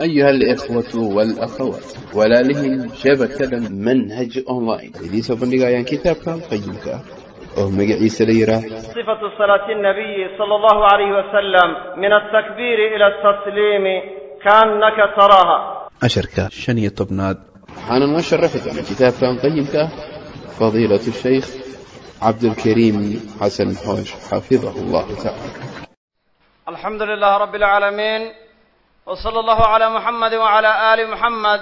أيها الإخوة والأخوات walaalihii shabakada manhaj online idiin soo bandhigayaan kitaabkan qayimka ah oo magaciisa la yidhaah صفة صلاة النبي صلى الله عليه وسلم من التكبير إلى التسليم كأنك تراها casharka shan iyo tobnaad waxaana noo sharaxi doona kitaabkan qayimka ah fadiilatu shaykh cabdulkariim xasan xoosh xafidahu allahu tacaala الحمد لله رب العالمين وصلى الله على محمد وعلى آل محمد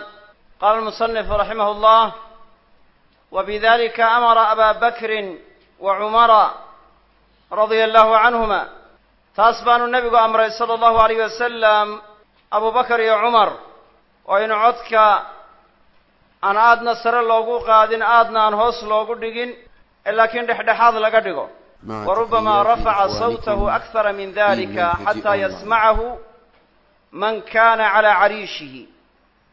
قال المصنف رحمه الله وبذلك أمر أبا بكر وعمر رضي الله عنهما تاسبان النبي أمر صلى الله عليه وسلم أبو بكر يا عمر وإن عدك أن آدنا سر لوغو قادن آدنا أن هوس لوغو دقين إلا كن دحدحاض لقدقو وربما رفع صوته أكثر من ذلك حتى يسمعه man kaana calaa cariishihi.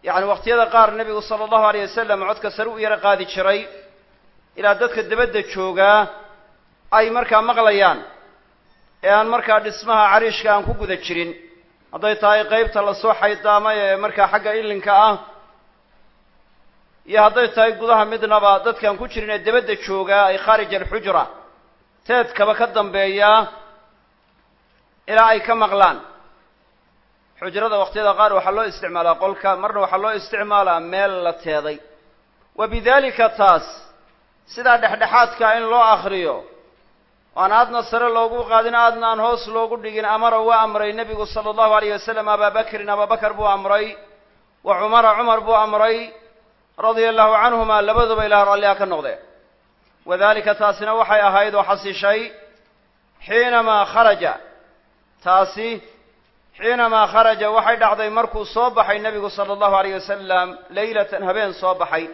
Yacni waqtiyada qaar nebigu sala allahu alayh wasalam codka sare u yaro qaadi jiray ilaa dadka debadda joogaa ay markaa maqlayaan ee aan markaa dhismaha cariishka aan ku guda jirin. Hadday tahay qeybta la soo xaydaama ee markaa xagga ilinka ah iyo hadday tahay gudaha midnaba dadkaan ku jirin ee debadda joogaa ay khaarij alxujra teedkaba ka dambeeyaa ilaa ay ka maqlaan xujrada waqtiyada qaar waxaa loo isticmaalaa qolka marna waxaa loo isticmaalaa meel la teeday. Wa bidalika taas sidaa dhexdhexaadka in loo akriyo oan aadna sare loogu qaadin aadna aan hoos loogu dhigin amara waa amray nebigu sala allahu alayh wasalam abaa bakrin ababakar buu amray wa cumara cumar buu amray radia allahu canhuma labaduba ilaah ralliha ka noqdeen wadalika taasina waxay ahayd oo xasishay xiinamaa kharaja taasi xiinamaa kharaja waxay dhacday markuu soo baxay nebigu sala allahu alayh wasalam leylatan habeen soo baxay.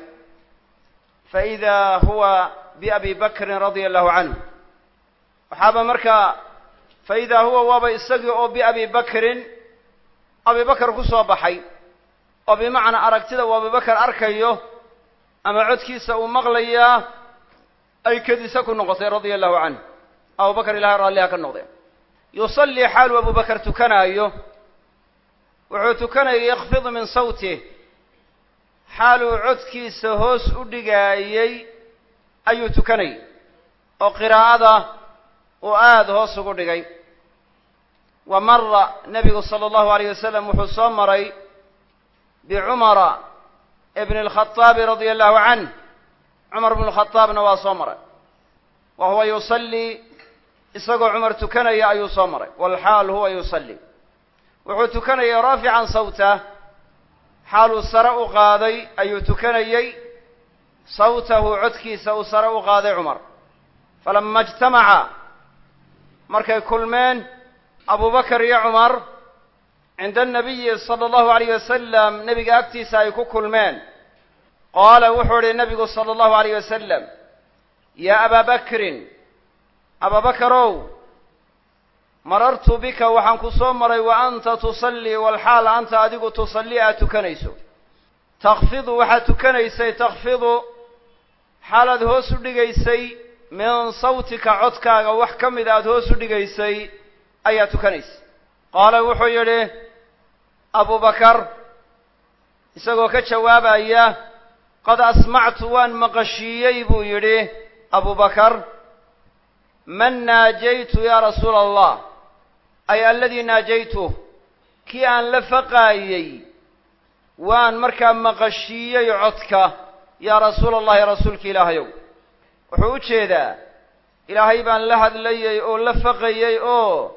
Faidaa huwa biabi bakrin radia allahu canhu waxaaba markaa faidaa huwa waaba isagii oo biabi bakrin abi bakar ku soo baxay. Oo bimacnaa aragtida uu abibakar arkayo ama codkiisa uu maqlayaa ay kedisa ku noqotay radia allahu canhu abubakar ilahay raalliha ka noqdeen yusallii xaaluu abubakar tukanaayo. Wuxuu tukanayay yakfidu min sawtih xaaluu codkiisa hoos u dhigaayey ayuu tukanayay. Oo qiraa'ada uu aada hoos ugu dhigay. Wa mara nebigu sala allahu alayh wasalam wuxuu soo maray bicumara ibni alkhaaabi radia allahu canh cumar bnu lkhadaabna waa soo maray. Wa huwa isagoo cumar tukanaya ayuu soo maray. Walxaal huwa yusallii wuxuu tukanayay raafican sawtah xaaluu sare u qaaday ayuu tukanayey sawtahu codkiisa uu sare u qaaday cumar. Falama ijtamaca. Markay kulmeen abubakar iyo cumar cinda anabiyi sala allahu alayh wasalam nebiga agtiisa ay ku kulmeen. Qaala wuxuu idhi nebigu sala allahu alayh wasalam yaa abaa bakrin ababakarow marartu bika waxaan ku soo maray wa anta tusallii walxaal anta adigu tusallii aad tukanayso. Takfidu waxaad tukanaysay takfidu xaalaad hoos u dhigaysay min sawtika codkaaga wax ka mid aad hoos u dhigaysay ayaad tukanaysay. Qaala wuxuu yidhi abubakar isagoo ka jawaabaya qad asmactu waan maqashiiyey buu yidhi abubakar man naajaytu yaa rasuula allah ay aladii naajaytuh kii aan la faqaayey waan markaa maqashiiyey codka yaa rasuula allahi rasuulka ilaahayow. Wuxuu u jeedaa ilaahay baan la hadlayey oo la faqayey oo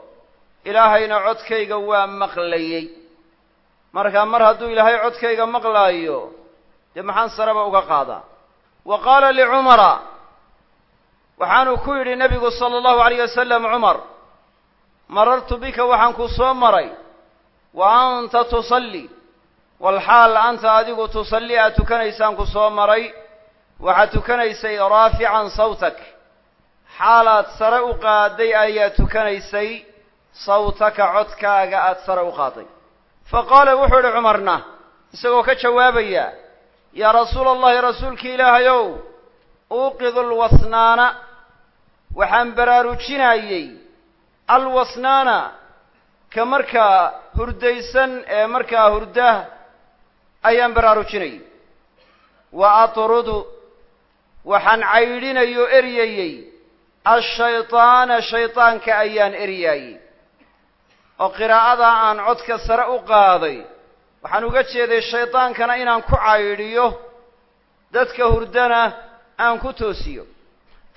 ilaahayna codkayga waa maqlayey markaa mar hadduu ilaahay codkayga maqlaayo dee maxaan sareba uga qaadaa? Wa qaala licumara waxaanuu ku yidhi nebigu sala allahu alayh wasalam cumar marartu bika waxaan ku soo maray wa anta tusalli walxaal anta adigu tusalli aad tukanaysaan ku soo maray waxaad tukanaysay raafican sawtak xaalaad sare u qaaday ayaad tukanaysay sawtaka codkaaga aada sare u qaaday. Fa qaala wuxuu idhi cumarna isagoo ka jawaabaya yaa rasuula allahi rasuulki ilaahayow uuqidu lwasnaana waxaan baraarujinayey alwasnaana ka markaa hurdaysan ee markaa hurda ayaan baraarujinayay wa atrudu waxaan caydhinayo eryayey. Ashaydaana shaydaanka ayaan eryaayey oo qiraa'ada aan codka sare u qaaday waxaan uga jeeday shaydaankana inaan ku caydhiyo. Dadka hurdana aan ku toosiyo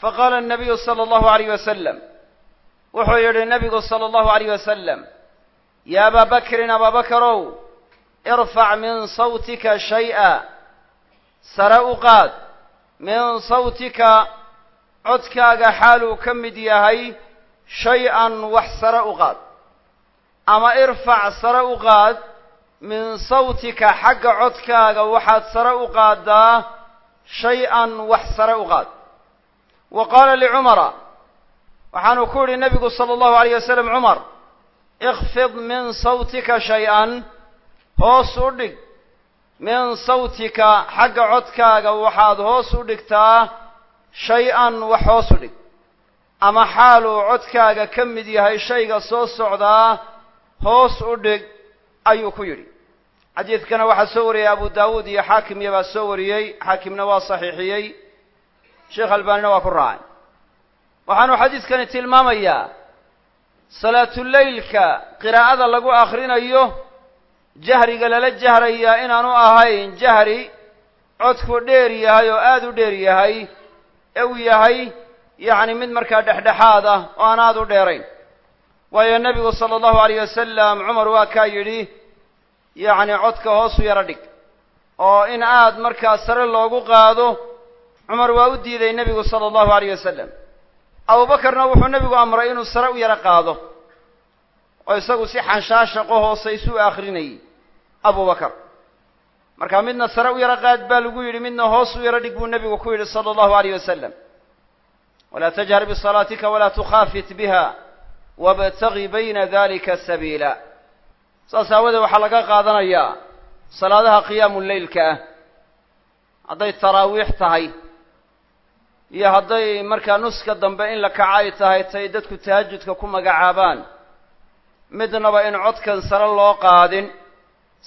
fa qaala annabiyu sala allahu alayh wasalam wuxuu yidhi nebigu sala allahu alayh wasalam ya abaa bakrin abaabakarow irfac min sawtika shay-a sare u qaad min sawtika codkaaga xaaluu ka mid yahay shay-an wax sare u qaad ama irfac sare u qaad min sawtika xagga codkaaga waxaad sare u qaaddaa shay-an wax sare u qaad wa qaala licumara waxaanu ku yidhi nebigu sala allahu alayh wasalam cumar ikfid min sawtika shay-an hoos u dhig. Min sawtika xagga codkaaga waxaad hoos u dhigtaa shay-an wax hoos u dhig. Ama xaaluu codkaaga ka mid yahay shayga soo socdaa hoos u dhig ayuu ku yidhi. Xadiidkana waxaa soo wariyey abu daawuud iyo xaakimya baa soo wariyey. Xaakimna waa saxiixiyey sheekh albaanina waa ku raacay. Waxaanu xadiidkani tilmaamayaa salaatuleylka qiraa'ada lagu akrinayo jahriga lala jahrayaa inaanu ahayn jahri codku dheer yahay oo aada u dheer yahay ee uu yahay yacni mid markaa dhexdhexaad ah oo aan aada u dheerayn. Waayo nebigu sala allahu alayh wasalam cumar waa kaa yidhi yacni codka hoosu yaro dhig oo in aad markaa sare loogu qaado cumar waa u diiday nebigu sala allahu alayh wasalam abubakarna wuxuu nebigu amray inuu sare u yaro qaado. Oo isagu si xanshaashaqo hoosaysu akrinayay abubakar marka midna sare u yaro qaad baa lagu yidhi midna hoos u yaro dhig buu nebigu ku yidhi sala allahu alayh wasalam walaa tajhar bisalaatika walaa tukhaafit biha wabtagi bayna dalika sabiila saas aawadeed waxaa laga qaadanayaa salaadaha qiyaamu leylka ah. Hadday taraawiix tahay iyo hadday markaa nuska dambe in la kaco ay tahay tay dadku tahajudka ku magacaabaan. Midnaba in codkan sare loo qaadin.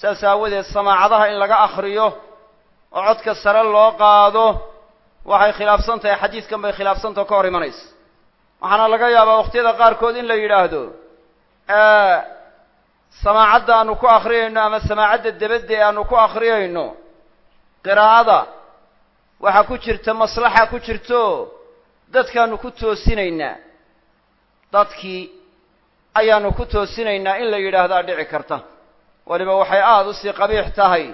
Saas aawadeed samaacadaha in laga akriyo oo codka sare loo qaado waxay khilaafsan tahay xadiidkan bay khilaafsantao ka hor imanaysa. Waxaana laga yaabaa waqtiyada qaarkood in la yidhaahdo samaacadda aanu ku akriyayno ama samaacadda debadda aanu ku akriyayno qiraa'ada waxaa ku jirta maslaxa ku jirto. Dadkaanu ku toosinaynaa. Dadkii ayaanu ku toosinaynaa in la yidhaahdaa dhici karta. Weliba waxay aada u sii qabiix tahay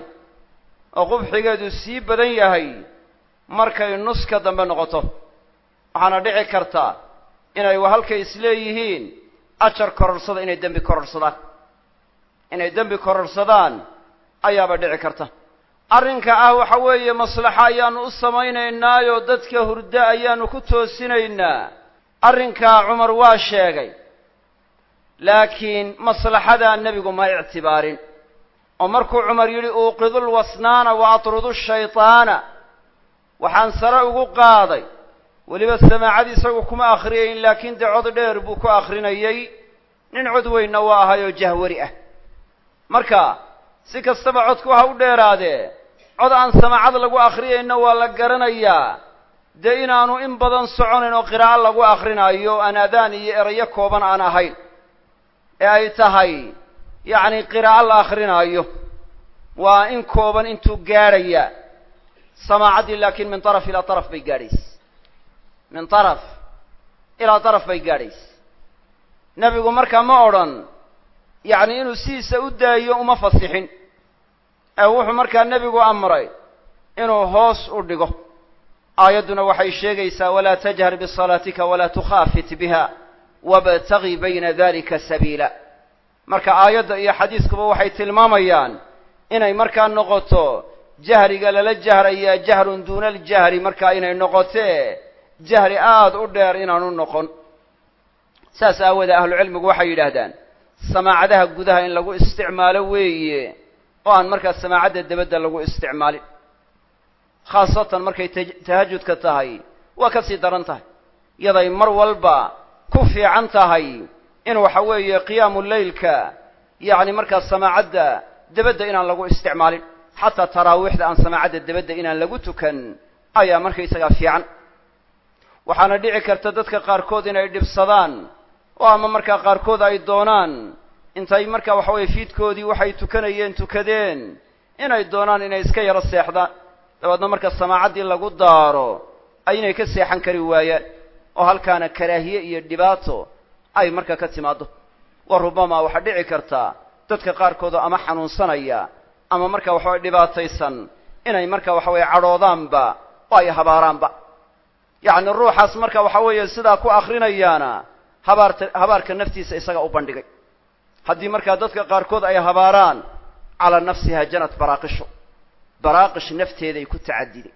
oo qubxigeedu sii badan yahay markay nuska dambe noqoto. Waxaana dhici karta inay halkay isleeyihiin ajar kororsada inay dembi kororsadaan inay dembi kororsadaan ayaaba dhici karta arrinka ah waxa weeye maslaxa ayaanu u samaynaynaayo dadka hurdo ayaanu ku toosinaynaa. Arrinkaa cumar waa sheegay laakiin maslaxadaa nebigu ma ictibaarin. Oo markuu cumar yidhi uuqidu lwasnaana wa atrudu shaytaana waxaan sare ugu qaaday. Weliba samaacad isagu kuma akhriyayn laakiin dee cod dheer buu ku akhrinayey. Nin cod weynna waa ahay oo jahwari ah. Marka si kastaba codku ha u dheeraadee cod aan samaacad lagu akhriyayna waa la garanayaa dee inaanu in badan soconayn oo qiraa'o lagu akrinaayo aan adaan iyo erayo kooban aan ahayn ee ay tahay yacni qiraa'o la akrinaayo waa in kooban intuu gaadhaya. Samaacaddii laakiin min taraf ilaa taraf bay gaadhaysa. Min taraf ilaa taraf bay gaadhaysa. Nebigu markaa ma odhan yacni inuu sidiisa u daayo uma fasixin ee wuxuu markaa nebigu amray inuu hoos u dhigo. Aayadduna waxay sheegaysaa walaa tajhar bisalaatika walaa tukhaafit biha wabtagi bayna dalika sabiila. Marka aayadda iyo xadiiskuba waxay tilmaamayaan inay markaa noqoto jahriga lala jahrayaa jahrun duuna aljahri markaa inay noqotee jahri aada u dheer inaanu noqon. Saas aawoodee ahlucilmigu waxay yidhaahdaan samaacadaha gudaha in lagu isticmaalo weeye oo aan markaa samaacadda debadda lagu isticmaalin. Khaasatan markay tahajudka tahay waa ka sii daran tahay. Yaday mar walba ku fiican tahay in waxa weeye qiyaamu leylka yacni markaa samaacadda debadda inaan lagu isticmaalin. Xataa taraawiixda aan samaacadda debadda inaan lagu tukan ayaa markaysagaa fiican. Waxaana dhici karta dadka qaarkood inay dhibsadaan oo ama markaa qaarkood ay doonaan intay markaa waxa weeye fiidkoodii waxay tukanayeen tukadeen. Inay doonaan inay iska yaro seexdaan dabeedna marka samaacaddii lagu daaro aynay ka seexan kari waayaan. Oo halkaana karaahiye iyo dhibaato ay markaa ka timaaddo. Wa rubama waxaa dhici kartaa dadka qaarkood oo ama xanuunsanaya ama marka waxaweye dhibaataysan inay marka waxa weeye cadhoodaanba oo ay habaaraanba. Yacni ruuxaas marka waxa weeye sidaa ku akrinayaana habaarta habaarka naftiisa isaga u bandhigay haddii markaa dadka qaarkood ay habaaraan calaa nafsiha janat baraaqisho baraaqish nafteeday ku tacadiday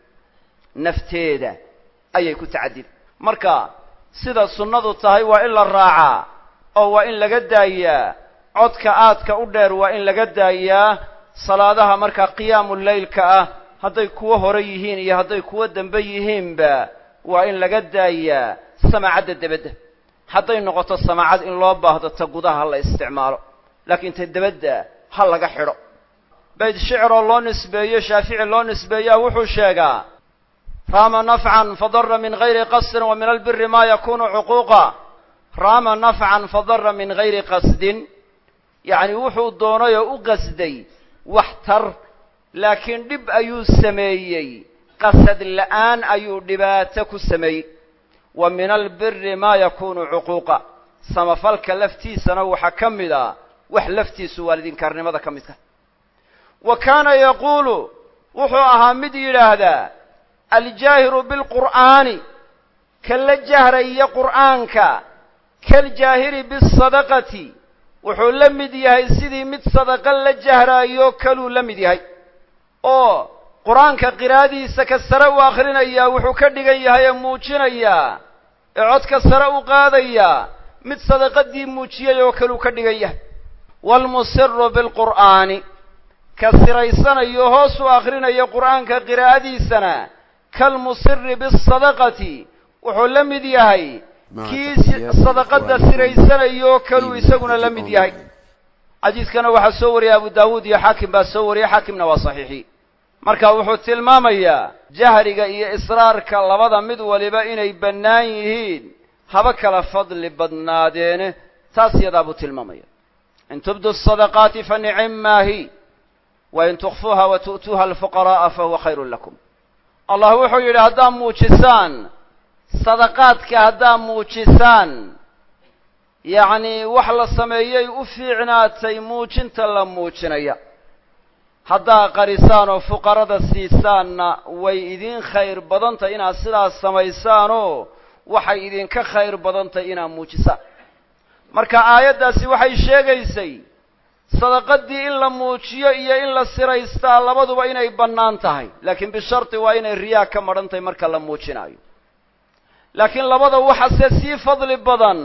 nafteeda ayay ku tacadiday marka sida sunnadu tahay waa in la raacaa oo waa in laga daayaa. Codka aadka u dheer waa in laga daayaa. Salaadaha markaa qiyaamu leylka ah hadday kuwo hore yihiin iyo hadday kuwo dambe yihiinba waa in laga daayaa samaacadda debadda hadday noqoto samaacad in loo baahdo ta gudaha ha la isticmaalo laakiin ta debadda ha laga xidho. Bayd shiciroo loo nisbeeyo shaafici loo nisbeeyaa wuxuu sheegaa raama nafcan fadara min gayri qasdin wa min albiri ma yakunu cuquuqa. Raama nafcan fadara min gayri qasdin yacni wuxuu doonay oo u qasday wax tar laakiin dhib ayuu sameeyey qasad la'aan ayuu dhibaato ku sameeyey wa min albiri ma yakunu cuquuqa. Samafalka laftiisana waxaa ka mid a wax laftiisu waalidinkaarnimada ka midka. Wa kaana yaquulu wuxuu ahaa mid yidhaahdaa aljaahiru bilqur'aani ka la jahraya qur'aanka kaljaahiri bisadaqati wuxuu la mid yahay sidii mid sadaqa la jahraayo kaluu la mid yahay. Oo qur'aanka qiraa'adiisa ka sare u akhrinayaa wuxuu ka dhigan yahay ee muujinayaa ee codka sare u qaadayaa mid sadaqadii muujiyay oo kaluu ka dhigan yahay waalmusiru bilqur'aani ka siraysanayo hoos u akhrinayo qur'aanka qiraa'adiisana kalmusiri bisadaqati wuxuu la mid yahay. Kii sadaqadda siraysanayo kaluu isaguna la mid yahay. xadiiskana waxaa soo wariyay abu daawuud iyo xaakim baa soo wariyay xaakimna waa saxiixi. Marka wuxuu tilmaamayaa jahriga iyo israarka labada mid waliba inay bannaan yihiin haba kala fadli badnaadeene taas yadaa buu tilmaamaya. In tubdu sadaqaati fa nicimaahi wa in tukfuuha wa tu'tuuha alfuqara'a fahuwa khayrun lakum. Allah wuxuu yidhi haddaad muujisaan sadaqaadka haddaad muujisaan yacni wax la sameeyey u fiicnaatay muujinta la muujinaya haddaad qarisaan oo fuqarada siisaanna way idin khayr badantay inaad sidaas samaysaanoo waxay idinka khayr badantay inaad muujisaan marka aayaddaasi waxay sheegaysay sadaqadii in la muujiyo iyo in la siraystaa labaduba inay bannaan tahay laakiin bisharti waa inay riyaa ka madhan tahay marka la muujinaayo. Laakiin labada waxase sii fadli badan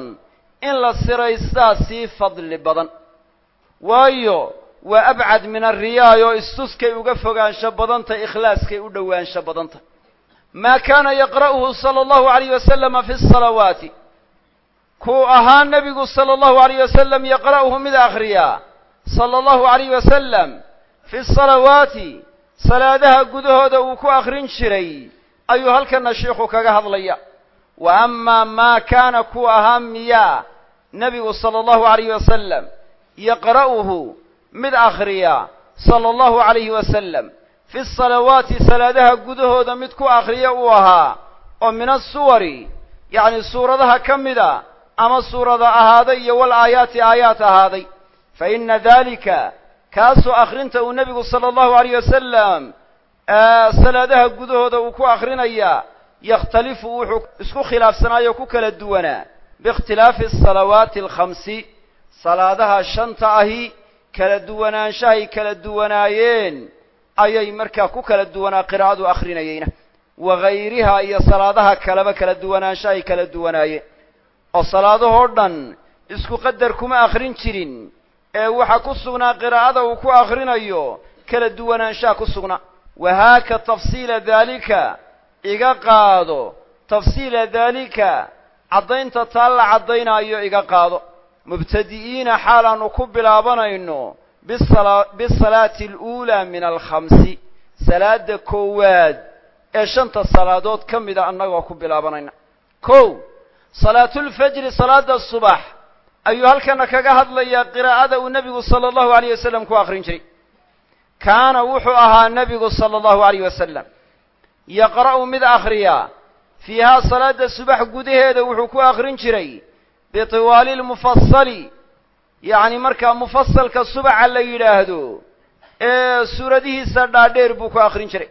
in la siraystaa sii fadli badan. Waayo waa abcad min arriyaay oo istuskay uga fogaansho badan tahay ikhlaaskay u dhowaansho badan tahay maa kaana yaqra'uhu sala allahu alayh wasalama fi salawaati. Kuu ahaa nebigu sala allahu alayh wasalam yaqra'uhu mid akhriyaa sala allahu alayh wasalam fi salawaati salaadaha gudahooda uu ku akhrin jiray ayuu halkana sheikhu kaga hadlaya. Wa amaa maa kaana kuu ahaa miyaa nebigu sala allahu alayh wasalam yaqra'uhu mid akhriya sala allahu calayhi wasalam fi salawaati salaadaha gudahooda mid ku akhriya uu ahaa oo min asuwari yacni suuradaha ka mida ama suurada ahaaday iyo wal aayaati aayaat ahaaday. Fa ina dalika kaasoo akhrinta uu nebigu sala allahu alayh wasalam salaadaha gudahooda uu ku akhrinayaa yakhtalifu wuxuu isku khilaafsanaayo ku kala duwanaa biikhtilaafi asalawaati alkhamsi salaadaha shanta ahi kala duwanaanshahay kala duwanaayeen. Ayay markaa ku kala duwanaa qiraa'adu akhrinayeyna. Wa gayriha iyo salaadaha kaleba kala duwanaanshahay kala duwanaayeen oo salaadahoo dhan isku qadar kuma akhrin jirin. Ee waxaa ku sugnaa qiraa'ada uu ku akhrinayo kala duwanaanshaha ku sugnaa wahaaka tafsiila daalika iga qaado. Tafsiila daalika caddaynta taa la caddaynaayo iga qaado mubtadi'iina xaal aanu ku bilaabanayno bisalaati aluulaa min alkhamsi salaada koowaad ee shanta salaadood ka mida annagoo ku bilaabanayna kow salaatulfajri salaada subax ayuu halkana kaga hadlayaa qiraa'ada uu nebigu sala allahu alayh wasalam ku akrin jiray kaana wuxuu ahaa nebigu sala allahu alayh wasalam yaqra'u mid akhriyaa fiihaa salaada subax gudaheeda wuxuu ku akrin jiray bitiwaali lmufasali yacni markaa mufasalka subaxa la yidhaahdo ee suuradihiisa dhaadheer buu ku akrin jiray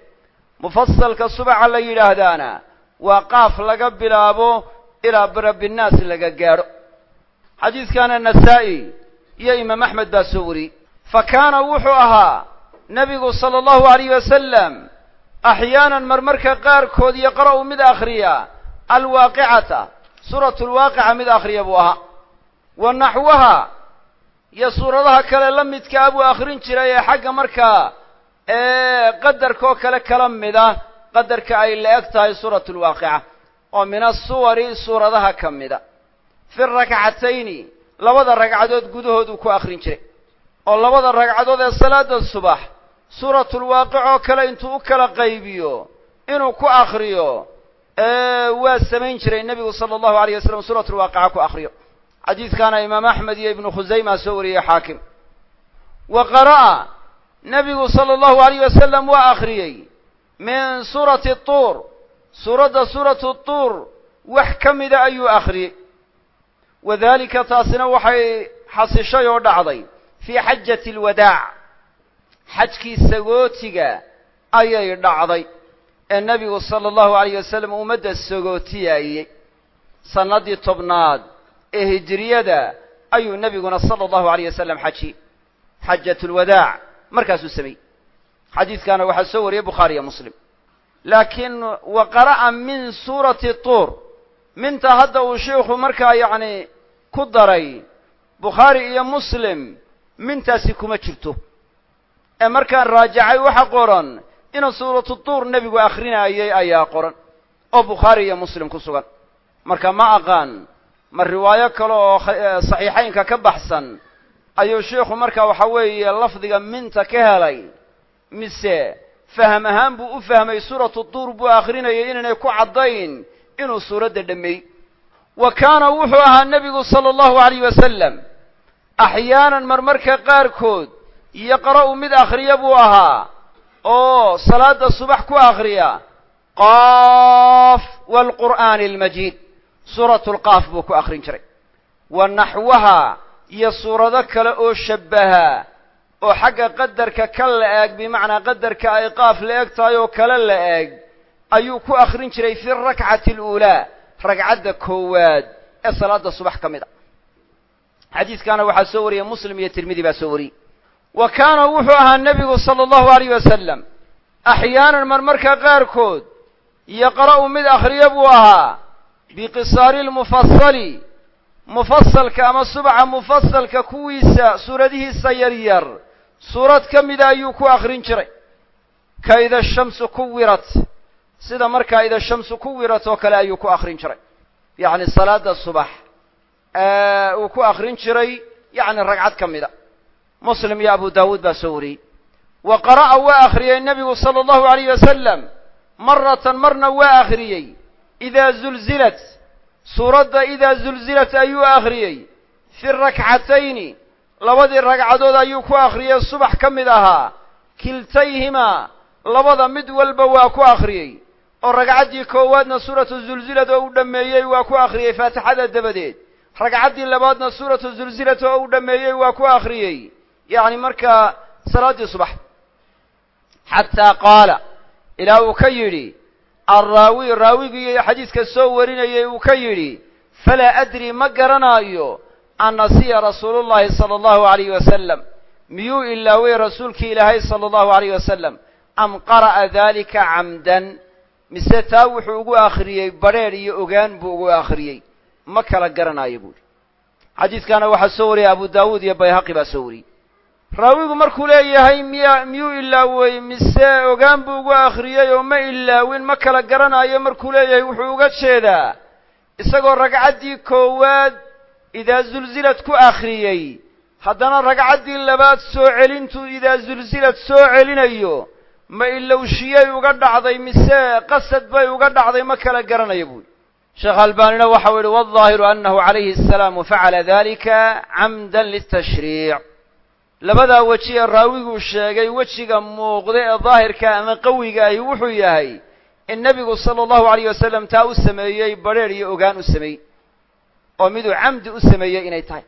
mufasalka subaxa la yidhaahdaana waa qaaf laga bilaabo ilaa birabinaas laga gaadho xadiidkana nasaa'i iyo imaam axmed baa soo wariyey fa kaana wuxuu ahaa nebigu sala allahu alayh wasalam axyaanan marmarka qaarkood yaqra'u mid akhriya alwaaqicata suuratu lwaaqica mid akhriya buu ahaa. Wa naxwaha iyo suuradaha kale la midkaa buu akhrin jiray ee xagga markaa qadarkaoo kale kala mida qadarka ay la eg tahay suuratu lwaaqica oo min asuwari suuradaha ka mida. Fi rakcatayni labada ragcadood gudahooduu ku akhrin jiray. Oo labada ragcadood ee salaada subax suuratulwaaqic oo kale intuu u kala qaybiyo inuu ku akhriyo waa samayn jiray nebigu sala allahu alayh wasalam suuratulwaaqica ku akhriyo. Xadiidkaana imaam axmed iyo ibnu khusayma soo wariyey xaakim. Wa qara'a nebigu sala allahu alayh wasalam waa akhriyey min suurati tuur. Suuradda suuratu tuur wax ka mida ayuu akhriyey. Wadalika taasina waxay xasishay oo dhacday fii xajati alwadaac xajkii sagootiga ayay dhacday ee nebigu sala allahu alayh wasalam ummadda sagootiyaayey sannaddii tobnaad ee hijiriyada ayuu nebiguna sala allahu alayh wasalam xajiyey xajat lwadaac markaasuu sameeyey. Xadiidkaana waxaa soo wariyey bukhaari iyo muslim. Laakiin wa qara'a min suurati tuur minta hadda uu sheikhu markaa yacni ku daray bukhaari iyo muslim mintaasi kuma jirto. Ee markaan raajacay waxa qoran inuu suuratu tuur nebigu akrinaayey ayaa qoran oo bukhaari iyo muslim ku sugan. Marka ma aqaan ma riwaayo kale oo saxiixaynka ka baxsan ayuu sheikhu marka waxa weeye lafdiga minta ka helay mise faham ahaan buu u fahmay suuratu tuur buu akrinayay inaynay ku caddayn inuu suuradda dhammeey wa kaana wuxuu ahaa nebigu sala allahu alayh wasalam axyaanan marmarka qaarkood yaqra'u mid akhriya buu ahaa oo salaada subax ku akhriya qaaf waalqur'aani almajiid suuratu lqaaf buu ku akhrin jiray. Wa naxwaha iyo suurado kale oo shabbaha oo xagga qadarka ka la eg bimacnaa qadarka ay qaaf la eg tahay oo kale la eg ayuu ku akhrin jiray fi rakcati aluulaa ragcadda koowaad ee salaada subax ka mid a xadiidkaana waxaa soo wariyey muslim iyo tirmidi baa soo wariyey wa kaana wuxuu ahaa nebigu sala allahu alayh wasalam axyaanan marmarka qaarkood yaqra'u mid akhriya buu ahaa biqisaari lmufasali mufasalka ama subca mufasalka kuwiisa suuradihiisa yaryar suurad ka mida ayuu ku akhrin jiray. Ka ida shamsu kuwirat. Sida markaa ida shamsu kuwirat oo kale ayuu ku akhrin jiray. Yacni salaada subax. Uu ku akhrin jiray yacni ragcad ka muslim iyo abu daawuud baa soo wariyey. Wa qara'a waa akhriyey nebigu sala allahu alayh wasalam maratan marna waa akhriyey idaa zulzilat suuradda idaa zulzilat ayuu akhriyey fi rakcatayni labadii ragcadood ayuu ku akhriyey subax ka mid ahaa kiltayhimaa labada mid walba waa ku akhriyey oo ragcaddii koowaadna suuratu zulzilad oo u dhammeeyey waa ku akhriyey faatixada dabadeed. Ragcaddii labaadna suuratu zulzilad oo u dhammeeyey waa ku akhriyey yacni markaa salaaddii subax xataa qaala ilaa uu ka yidhi alraawi raawigii xadiidka soo warinayay uu ka yidhi falaa adri ma garanaayo an nasiya rasuulu llahi sala allahu alayh wasalam miyuu ilaaway rasuulkii ilaahay sala allahu alayh wasalam am qara'a dalika camdan mise taa wuxuu ugu akhriyey badrheedh iyo ogaan buu ugu akhriyey ma kala garanaayo buuhi xadiidkaana waxaa soo wariyay abu daawuud iyo bayhaqi baa soo wariyey raawigu markuu leeyahay miya miyuu ilaawey mise ogaan buu ugu akhriyey oo ma ilaawin ma kala garanayo markuu leeyahay wuxuu uga jeedaa isagoo ragcaddii koowaad idaa zulzilad ku akhriyey haddana ragcaddii labaad soo celintuu idaa zulzilad soo celinayo ma ilowshiyay uga dhacday mise qasad bay uga dhacday ma kala garanaya buuri sheekh albaanina waxau yihi waالظaahiru anahu calayhi الsalaamu facala dalika camda litashriic labadaa weji ee raawiguu sheegay wejiga muuqda ee daahirka ama qawiga ahi wuxuu yahay in nebigu sala allahu alayh wasalam taa u sameeyey badrheer iyo ogaan u sameeyey oo miduu camdi u sameeyey inay tahay.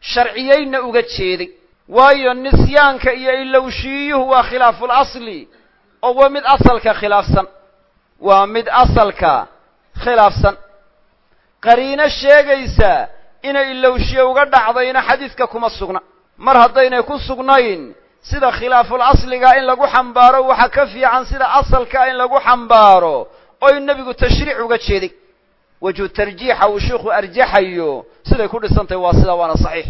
Sharciyeyna uga jeeday. Waayo nisyaanka iyo ilowshiiyuhu waa khilaafu lasli oo waa mid asalka khilaafsan. Waa mid asalka khilaafsan. Qariino sheegaysa inay ilowshiye uga dhacdayna xadiidka kuma sugna mar haddaynay ku sugnayn sida khilaaful asliga in lagu xambaaro waxa ka fiican sida asalka in lagu xambaaro oy nebigu tashriic uga jeeday. Wejhu tarjiixa uu sheikhu arjaxayo siday ku dhisantahy waa sidaa waana saxiix.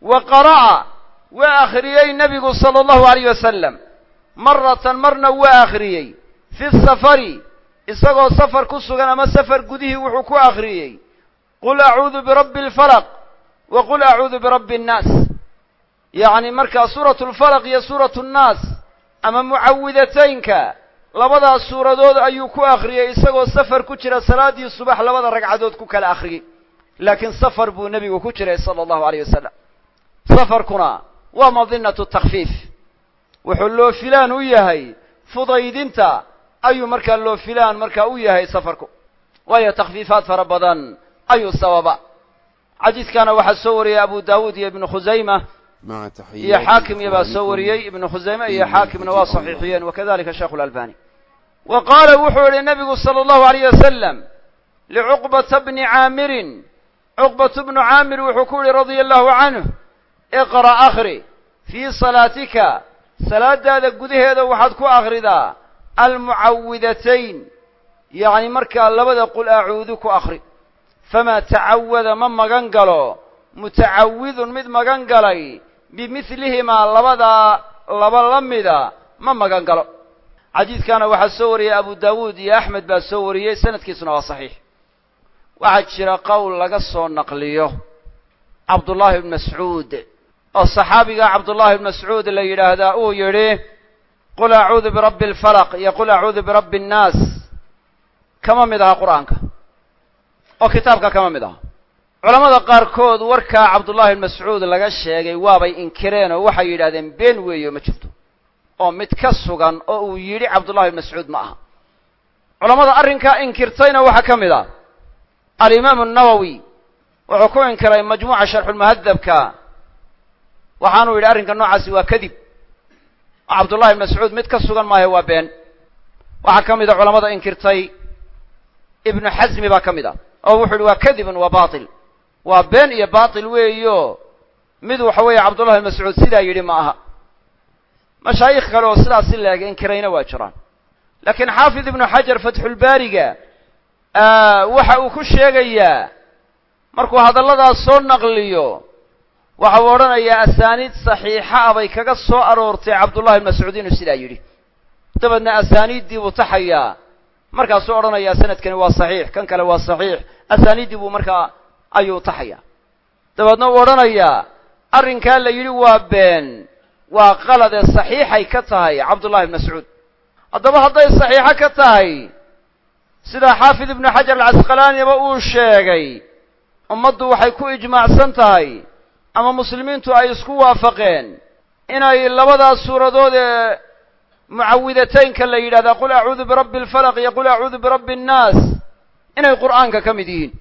Wa qara'a waa akhriyey nebigu sala allahu alayh wasalam maratan marna waa akhriyey. Fi safari isagoo safar ku sugan ama safar gudihii wuxuu ku akhriyey. Qul acuudu birabbi alfalaq wa qul acuudu birabbi annaas yacni markaa suuratu lfalaq iyo suuratu nnaas ama mucawidataynka labadaas suuradood ayuu ku akhriyey isagoo safar ku jira salaaddii subax labada ragcadood ku kala akhriyey laakiin safar buu nebigu ku jiray sala allahu alayh wasalam safarkuna waa madinatu takfiif wuxuu loo filaan u yahay fudaydinta ayuu markaa loo filaan markaa u yahay safarku waayo takfiifaad fara badan ayuu sababa xadiidkana waxaa soo wariyey abu daawuud iyo ibnu khusayma iyo xaakim iyo baa soo wariyey ibnu khusayme iyo xaakimna waa saxiixiyeen. Wakadalika sheekhu lalbani wa qaala wuxuu yihi nabigu sala allahu alayh wasalam licuqbata bni caamirin. Cuqbatu bnu caamir wuxuu ku yihi radia allahu canhu iqra' akhri fii salaatika. Salaadaada gudaheeda waxaad ku akhridaa almucawidatayn yacni markaa labada qul acuudu ku akhri famaa tacawada ma magan galo mutacawidun mid magan galay bimidlihimaa labadaa laba la mida ma magan galo xadiidkana waxaa soo wariyey abu daawuud iyo axmed baa soo wariyey sanadkiisuna waa saxiix waxaa jira qowl laga soo naqliyo cabdullaahi ibn mascuud oo saxaabiga cabdullaahi ibn mascuud la yidhaahdaa uu yidhi qul acuudu birabbi alfalaq iyo qul acuudu birabbi annaas kama mid aha qur'aanka oo kitaabka kama mid aha culamada qaarkood warkaa cabdullahi ibn mascuud laga sheegay waabay inkireen oo waxay yidhahdeen been weeyo ma jirto. oo mid ka sugan oo uu yidhi cabdullahi ibn mascuud ma aha. Culamada arrinkaa inkirtayna waxaa ka mid ah. Alimaamu nawowi wuxuu ku inkiray majmuuca sharxulmuhadabka waxaanuu yidhi arrinka noocaasi waa kadib. Oo cabdullahi ibn mascuud mid ka sugan maayo waa been. Waxaa ka mid a culamada inkirtay ibnu xasmi baa ka mid ah oo wuxuu yidhi waa kadibun waa batil waa been iyo batil weeyo. Mid waxa weeye cabdullahi ibn mascuud sidaa yidhi ma aha. Mashaayikh kale oo sidaas si leeg inkirayna waa jiraan. Laakiin xaafid ibnu xajar fatxulbaariga waxa uu ku sheegayaa markuu hadalladaas soo naqliyo waxa uu odhanayaa asaaniid saxiixa ah bay kaga soo aroortay cabdullahi mascuud inuu sidaa yidhi. Dabeedna asaaniiddii buu taxayaa markaasuu odhanayaa sanadkani waa saxiix kan kale waa saxiix. Asaaniiddii buu markaa ayuu taxayaa. Dabeedna uu odhanayaa arrinkaa la yidhi waa been waa qaladee saxiixay ka tahay cabdullahi ibn mascuud. Haddaba hadday saxiixo ka tahay sida xaafid ibnu xajar alcasqalaaniba uu sheegay ummaddu waxay ku ijmaacsan tahay ama muslimiintu ay isku waafaqeen inay labadaas suuradood ee mucawidataynka la yidhahdaa qul acuudu birabbi alfalaq iyo qul acuudu birabbi annaas inay qur'aanka ka mid yihiin.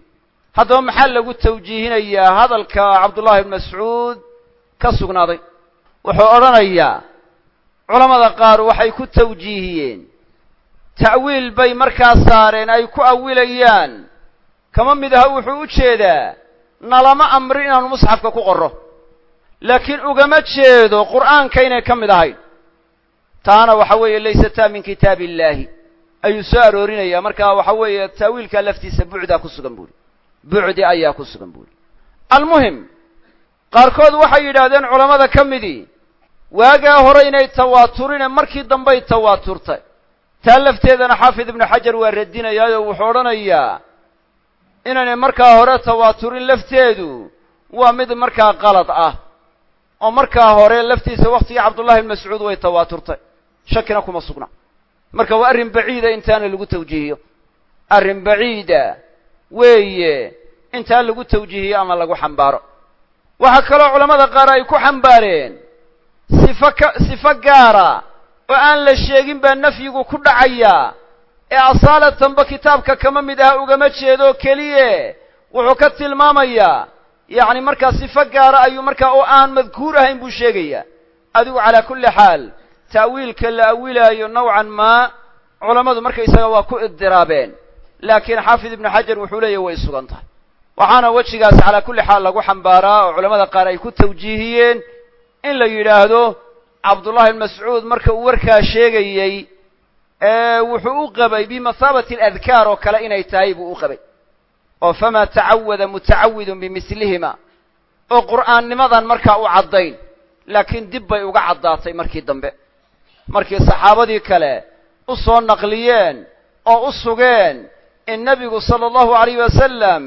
Haddaba maxaa lagu tawjiihinayaa? Hadalka cabdullahi ibn mascuud ka sugnaaday. Wuxuu odhanayaa culamada qaar waxay ku tawjiihiyeen. Ta'wiil bay markaa saareen ay ku awilayaan. Kama mid aha wuxuu u jeedaa nalama amrin inaanu musxafka ku qorro. Laakiin ugama jeedo qur'aanka inay ka mid ahayn taana waxa weeye laysataa min kitaabi illaahi. Ayuu soo aroorinaya marka waxa weeye taawiilkaa laftiisa bucdaa ku sugan buuri. Bucdi ayaa ku sugan buuri. Almuhim qaarkood waxay yidhaahdeen culammada ka midii waagaa hore inay tawaaturine markii dambay tawaaturtay. Taa lafteedana xaafid ibnu xajar waa radinayaayo wuxuu odhanayaa inaynay markaa hore tawaaturin lafteedu waa mid markaa qalad ah oo markaa hore laftiisa waktigii cabdullahi mascuud way tawaaturtay shakina kuma sugna marka waa arrin baciida intaana lagu tawjiihiyo arrin baciida weeye intaa lagu tawjiihiyo ama lagu xambaaro waxaa kaloo culamada qaar ay ku xambaareen sifo ka sifo gaara oo aan la sheegin baa nafyigu ku dhacaya ee asaalatanba kitaabka kama mid aha ugama jeedo keliye wuxuu ka tilmaamayaa yacni markaa sifo gaara ayuu markaa oo aan madkuur ahayn buu sheegayaa adigu calaa kulli xaal ta'wiilka la awilaayo nowcan maa culammadu markaysaga waa ku idiraabeen laakiin xaafid ibnu xajar wuxuu leeyahy way sugan tahay. Waxaana wejigaas calaa kulli xaal lagu xambaaraa oo culamada qaar ay ku tawjiihiyeen in la yidhaahdo cabdullahi bn marka uu warkaa sheegayey wuxuu u qabay bimathaabati aladkaar oo kale inay tahay buu u qabay. Oo famaa tacawada mutacawidun bimislihima. Oo qur'aannimadan markaa u caddayn laakiin dib bay uga caddaatay markii dambe markii saxaabadii kale u soo naqliyeen oo u sugeen in nebigu sala allahu alayh wasalam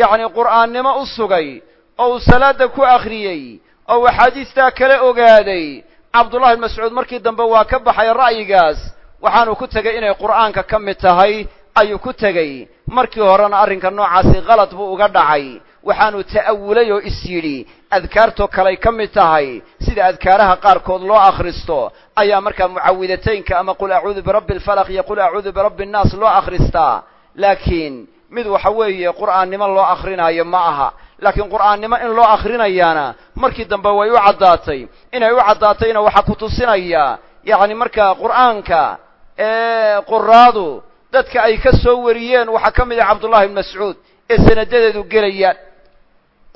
yacni qur'aannimo u sugay oo uu salaadda ku akhriyey oo uu axaadiistaa kale ogaaday cabdullahi bn mascuud markii dambe waa ka baxay ra'yigaas waxaanu ku tegey inay qur'aanka ka mid tahay ayuu ku tegey markii horena arrinka noocaasi kalad buu uga dhacay waxaanu ta'awulay oo is yidhi adkaartoo kaley ka mid tahay sida adkaaraha qaarkood loo akhristo ayaa markaa mucawidataynka ama qul acuudu birabbi alfalaq iyo qul acuudu birabbi annaas loo akhristaa laakiin mid waxa weeye qur'aannimo loo akrinaayo ma aha. Laakiin qur'aannimo in loo akrinayaana markii dambe way u caddaatay. Inay u caddaatayna waxaa ku tusinaya yacni markaa qur'aanka quraadu dadka ay ka soo wariyeen waxaa ka mid ah cabdullahi bn mascuud ee sanadadeedu gelayaan.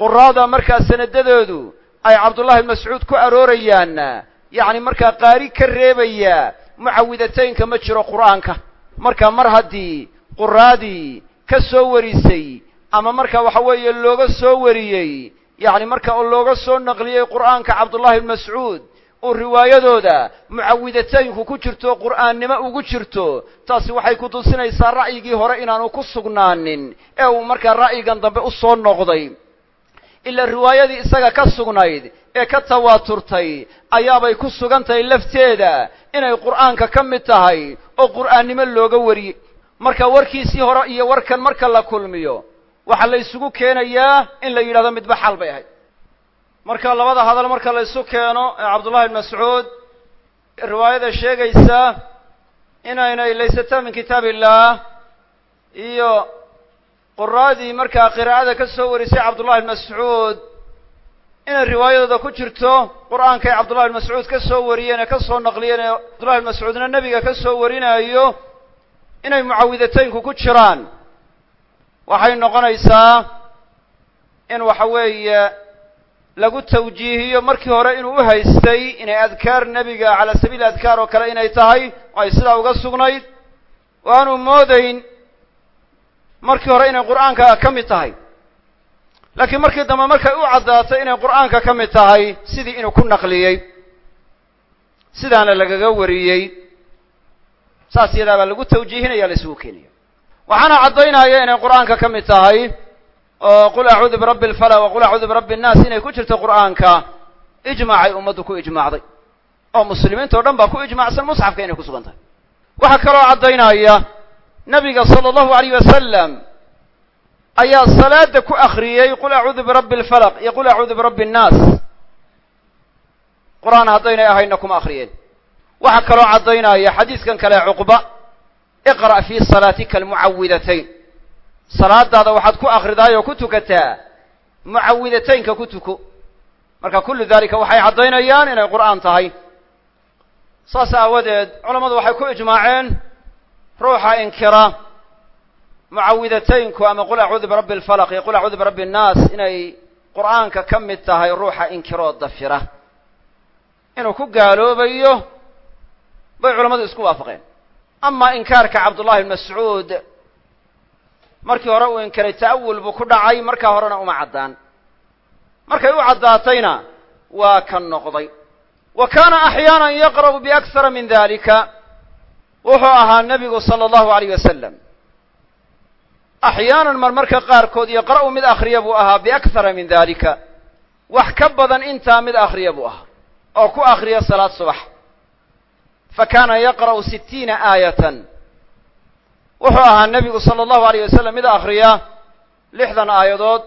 Quraada markaa sanadadeedu ay cabdullahi bn mascuud ku aroorayaanna yacni markaa qaari ka reebaya mucawidataynka ma jiro qur'aanka. Marka mar haddii quraadii ka soo warisay ama marka waxa weeye looga soo wariyey yacni marka oo looga soo naqliyey qur'aanka cabdullahi bn mascuud uu riwaayadooda mucawidataynku ku jirto qur'aannimo ugu jirto taasi waxay ku tusinaysaa ra'yigii hore inaanu ku sugnaanin ee uu markaa ra'yigan dambe u soo noqday. Ila riwaayadii isaga ka sugnayd ee ka tawaaturtay ayaabay ku sugan tahay lafteeda inay qur'aanka ka mid tahay oo qur'aannimo looga wariyey marka warkiisii hore iyo warkan marka la kulmiyo waxaa la isugu keenayaa in la yidhahdo midba xal bay ahayd. Marka labada hadal marka la isu keeno ee cabdullahi bn mascuud riwaayada sheegaysa inaynay laysataa min kitaab illah iyo quraadii markaa qiraa'ada ka soo warisay cabdullahi bn mascuud inay riwaayadooda ku jirto qur'aanka ay cabdullahi bn mascuud ka soo wariyeen ee ka soo naqliyeen ee cabdullahi bn nebiga ka soo warinayo inay mucawidataynku ku jiraan. Waxay noqonaysaa in waxa weeye lagu tawjiihiyo markii hore inuu u haystay inay adkaar nebiga calaa sabiili adkaar oo kale inay tahay ay sidaa uga sugnayd. Oo aanu moodayn markii hore inay qur'aanka ka mid tahay laakiin markii dambe markay u caddaatay inay qur'aanka ka mid tahay sidii inuu ku naqliyey sidaana lagaga wariyey saas yadaa baa lagu tawjiihinaya la isugu keenaya. Waxaana caddaynaya inay qur'aanka ka mid tahay oo qul acuudu birabbi alfalaq wa qul acuudu birabbi annaas inay ku jirto qur'aanka ijmaacay ummaddu ku ijmaacday. Oo muslimiinta o dhan baa ku ijmaacsan musxafka inay ku sugan tahay. Waxaa kaloo caddaynaya nabiga sala allahu alayh wasalam ayaa salaada ku akriyey qul acuudu birabbi alfalaq iyo qul acuudu birabbi annaas qur'aan haddaynay ahayna kuma akriyeen waxaa kaloo caddaynaya xadiiskan kale cuqba iqra' fii salaatika almucawidatayn salaadaada waxaad ku akridaay oo ku tukataa mucawidataynka ku tuko marka kullu dalika waxay caddaynayaan inay qur'aan tahay. Saas aawadeed culammadu waxay ku ijmaaceen ruuxa inkira mucawidataynku ama qul acuudu birabbi alfalaq iyo qul acuudu birabbi annaas inay qur'aanka ka mid tahay ruuxa inkiroo dafira. Inuu ku gaaloobayo bay culammadu isku waafaqeen. Amaa inkaarka cabdullahi bn mascuud markii hore uu inkiray ta'awul buu ku dhacay markaa horena uma caddaan. Markay u caddaatayna waa ka noqday. Wa kaana axyaana yaqra'u biakhara min dalika wuxuu ahaa nebigu sala allahu alayh wasalam axyaanan marmarka qaarkood yaqra'u mid akhriya buu ahaa biakhara min dalika wax ka badan intaa mid akhriya buu ahaa oo ku akhriya salaad subax fa kaana yaqra'u sittiina aayatan wuxuu ahaa nebigu sala allahu alayh wasalam mid akhriya lixdan aayadood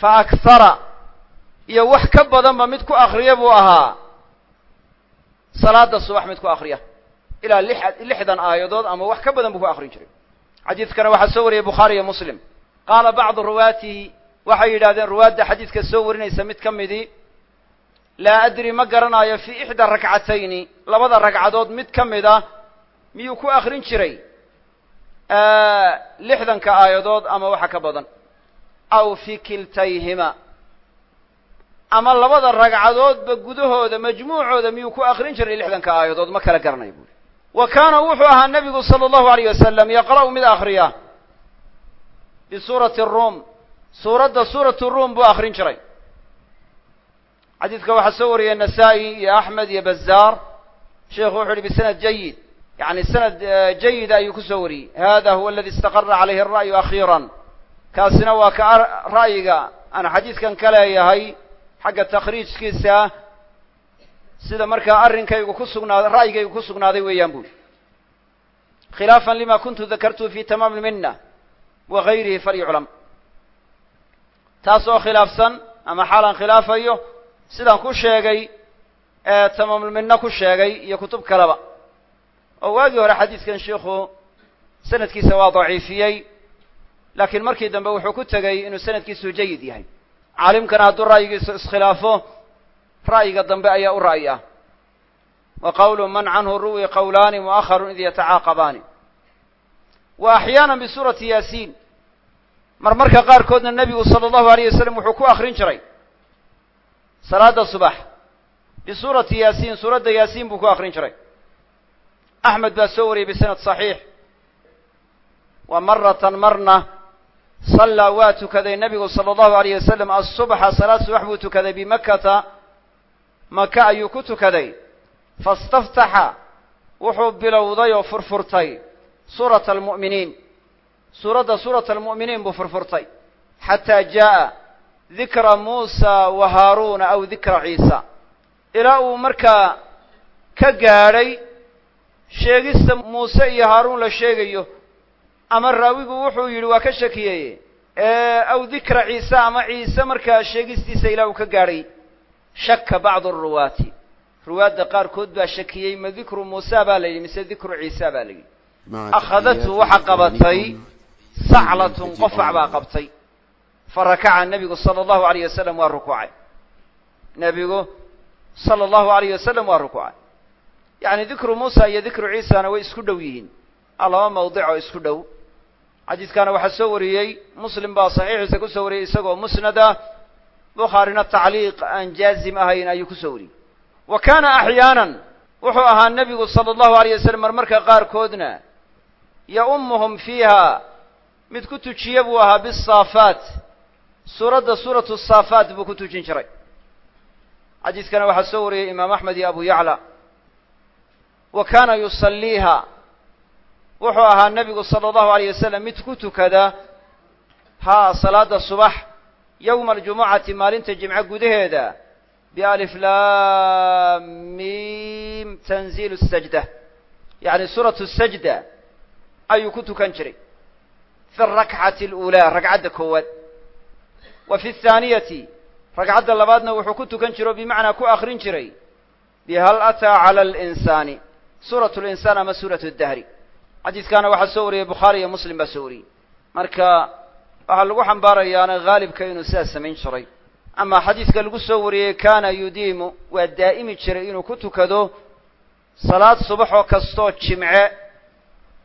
fa akhara iyo wax ka badanba mid ku akhriya buu ahaa salaada subax mid ku akhriya ilaa lix lixdan aayadood ama wax ka badan buu ku akhrin jiray xadiidkana waxaa soo wariyey bukhaari iyo muslim. Qaala bacdu ruwaatihi waxay yidhahdeen ruwaadda xadiidka soo warinaysa mid ka midii laa adri ma garanayo fii ixdaa rakcatayni labada ragcadood mid ka mid a miyuu ku akhrin jiray lixdanka aayadood ama waxa ka badan aw fi kiltayhima. Ama labada ragcadoodba gudahooda majmuucooda miyuu ku akrin jiray lixdanka aayadood ma kala garanayo buuri wa kaana wuxuu ahaa nebigu sala allahu alayh wasalam yaqra'u mid akhriya. Bisuurati ruum. Suuradda suuratu ruum buu akrin jiray. Xadiidka waxaa soo wariyey nasaa-i iyo axmed iyo bazaar. Sheikhu wuxu uhi bisanad jayid yani sanad jayida ayuu ku soo wariyey. Hada huwa aladi istaqara calayhi ara'yu akhiira kaasina waa ka ra'yiga. Aan xadiidkan ka leeyahay xagga takhriijkiisa sida markaa arrinkaygu ku sugnaaday ra'yigaygu ku sugnaaday weeyaan buuri khilaafan lima kuntu dakartuhu fi tamaam lmina wa gayrihi falyuclam. Taas oo khilaafsan ama xaalan khilaafayo sidaan ku sheegay ee tamaamulminna ku sheegay iyo kutub kaleba. Oo waagii hore xadiidkan shiikhu sanadkiisa waa daciifiyey laakiin markii dambe wuxuu ku tegey inuu sanadkiisu jayid yahay. Caalimkana hadduu ra'yigiisu iskhilaafo ra'yiga dambe ayaa u ra'yi ah wa qawlu man canhu ruwi qawlaani mu'aharun id yatacaaqabaani wa axyaana bisuurati yaasiin. Marmarka qaarkoodna nebigu sala allahu alayh wasalam wuxuu ku akrin jiray. Salaada subax. Bisuurati yaasiin suuradda yaasiin buu ku akrin jiray. Axmed baa soo wariyey bisanad saxiix. Wa maratan marna sallaa waa tukaday nebigu sala allahu alayh wasalam asubxa salaad subax buu tukaday bimakkata maka ayuu ku tukaday. Fastaftaxa wuxuu bilowday oo furfurtay suurata almu'miniin. Suuradda suurata almu'miniin buu furfurtay. Xataa jaa'a dikra muusa wa haaruuna aw dikra ciisa. Ilaa uu markaa ka gaadhay sheegista muuse iyo haaruun la sheegayo ama raawigu wuxuu yidhi waa ka shakiyeye aw dikra ciise ama ciise markaa sheegistiisa ilaa uu ka gaadhay shaka bacdu aruwaati ruwaadda qaarkood baa shakiyey ma dikru muusa baa la yidhi mise dikru ciisa baa la yidhi. Akhadatu waxa qabatay saclatun qofac baa qabtay. Fa rakaca nebigu sala allahu alayh wasalam waa rukuucay. Nebigu sala allahu alayh wasalam waa rukuucay. Yacni dikru muusa iyo dikru ciisana way isku dhow yihiin. A laba mawdic oo isku dhow. Xadiidkana waxaa soo wariyey muslim baa saxiixiisa ku soo wariyey isagoo musnad ah bukhaarina tacliiq aan jaazim ahayn ayuu ku soo wariyey. Wa kaana axyaanan wuxuu ahaa nebigu sala allahu alayh wasalam marmarka qaarkoodna yaumuhum fiiha mid ku tujiye buu ahaa bisaafaat suuradda suuratu saafaat buu ku tujin jiray. Xadiidkana waxaa soo wariyey imaam axmed iyo abu yacla. Wa kaana yusalliiha wuxuu ahaa nebigu sala allahu alayh wasalam mid ku tukada haa salaada subax yowma aljumucati maalinta jimco gudaheeda bialif lam mim tanziilu sajda yacni suuratu sajda ayuu ku tukan jiray fi arakcati aluulaa ragcadda koowaad wa fi athaaniyati ragcadda labaadna wuxuu ku tukan jiro bimacnaa ku akrin jiray bihal ataa cala alinsaani suuratu linsaan ama suuratu dahri xadiidkaana waxaa soo wariyey bukhaari iyo muslim baa soo wariyey marka waxaa lagu xambaarayaana haalibka inuu sidaas samayn jiray. Ama xadiidka lagu soo wariyey kana yudiimu waa daa'imi jiray inuu ku tukado salaad subaxoo kastoo jimce.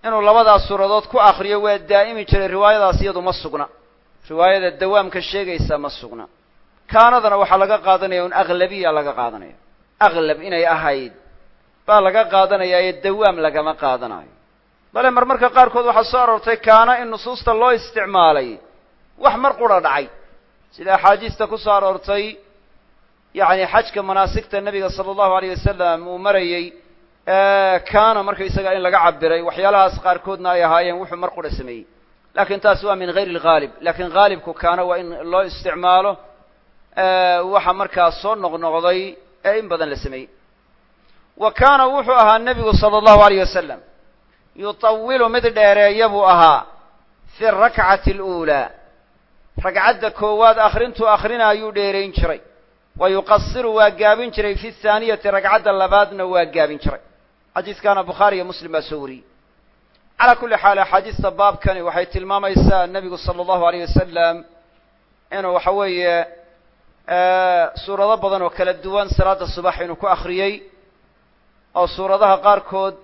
Inuu labadaas suuradood ku akriyo waa daa'imi jiray. Riwaayadaas iyadu ma sugna. Riwaayada dawaamka sheegaysa ma sugna. Kaanadana waxaa laga qaadanaya un aglabiya laga qaadanaya. Aglab inay ahayd. Baa laga qaadanaya ee dawaam lagama qaadanayo. Bale marmarka qaarkood waxaa soo aroortay kaana in nusuusta loo isticmaalay wax mar qura dhacay. Sida axaadiista ku soo aroortay yacni xajka manaasigta nebiga sala allahu alayh wasalam uu marayey kaana markaysaga in laga cabiray waxyaalahaas qaarkoodna ay ahaayeen wuxuu mar qura sameeyey. Lakin taas waa min gayr alghaalib laakiin haalibku kaana waa in loo isticmaalo waxa markaa soo noqnoqday ee in badan la sameeyey. Wa kaana wuxuu ahaa nebigu sala allahu alayh wasalam yutawilu mid dheereeya buu ahaa fi rakcati اluulaa ragcadda koowaad akhrintuu akhrinaayuu dheerayn jiray. Wa yuqasiru waa gaabin jiray fi thaaniyati ragcadda labaadna waa gaabin jiray. Xadiiskaana bukhaari iyo muslim baa soo wariyey. Calaa kulli xaal axaadiista baabkani waxay tilmaamaysaa nebigu sala allahu alayh wasalam inuu waxa weeye suurado badan oo kala duwan salaada subax inuu ku akhriyey oo suuradaha qaarkood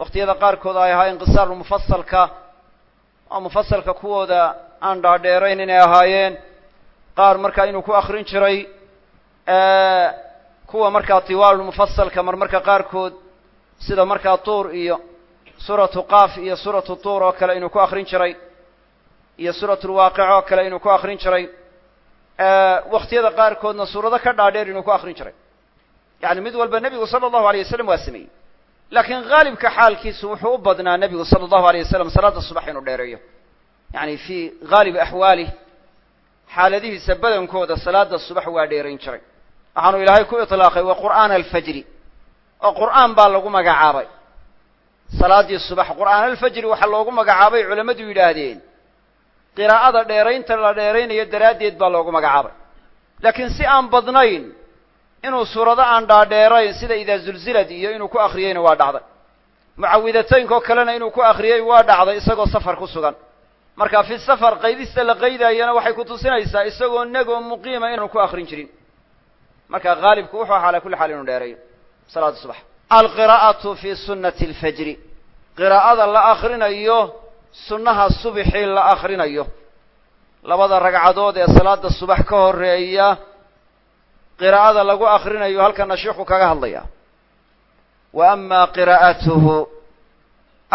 waqtiyada qaarkood ay ahaa inqisaaru mufasalka oo mufasalka kuwooda aan dhaadheerayn inay ahaayeen. Qaar markaa inuu ku akrin jiray kuwa markaa tiwaalulmufasalka marmarka qaarkood sida markaa tuur iyo suuratu qaaf iyo suuratu tuur oo kale inuu ku akrin jiray iyo suuratulwaaqic oo kale inuu ku akrin jiray waktiyada qaarkoodna suurado ka dhaadheer inuu ku akrin jiray. Yani mid walba nebigu sala allahu alay wasalam waa sameeyey. Laakiin haalibka xaalkiisu wuxuu u badnaa nebigu sala allahu alay wasalam salaada subax inuu dheereeyo yani fii haalibi axwaalih xaaladihiisa badankooda salaada subax waa dheerayn jiray. Waxaanu ilaahay ku iطlaaqay wa qur'aana alfajri. Oo qur'aan baa lagu magacaabay. Salaadii subax qur'aan alfajri waxaa loogu magacaabay culammadu yidhaahdeen. Qiraa'ada dheeraynta la dheeraynayo daraaddeed baa loogu magacaabay. Laakiin si aan badnayn inuu suurado aan dhaadheerayn sida idaa zulzilad iyo inuu ku akriyeyna waa dhacday. Mucawidataynka oo kalena inuu ku akriyey waa dhacday isagoo safar ku sugan marka fi safar qaydista la qaydaayana waxay ku tusinaysaa isagoo negoo muqiima inaanu ku akrin jirin. Marka haalibku wuxuu ahaa ala kulli xaal inuu dheereeyo salaada subax. Alqiraa'atu fi sunati alfajri. Qiraa'ada la akrinayo sunnaha subxii la akrinayo labada ragcadood ee salaada subax ka horreeya qiraa'ada lagu akrinayo halkana sheikhu kaga hadlaya wa ama qiraa'atuhu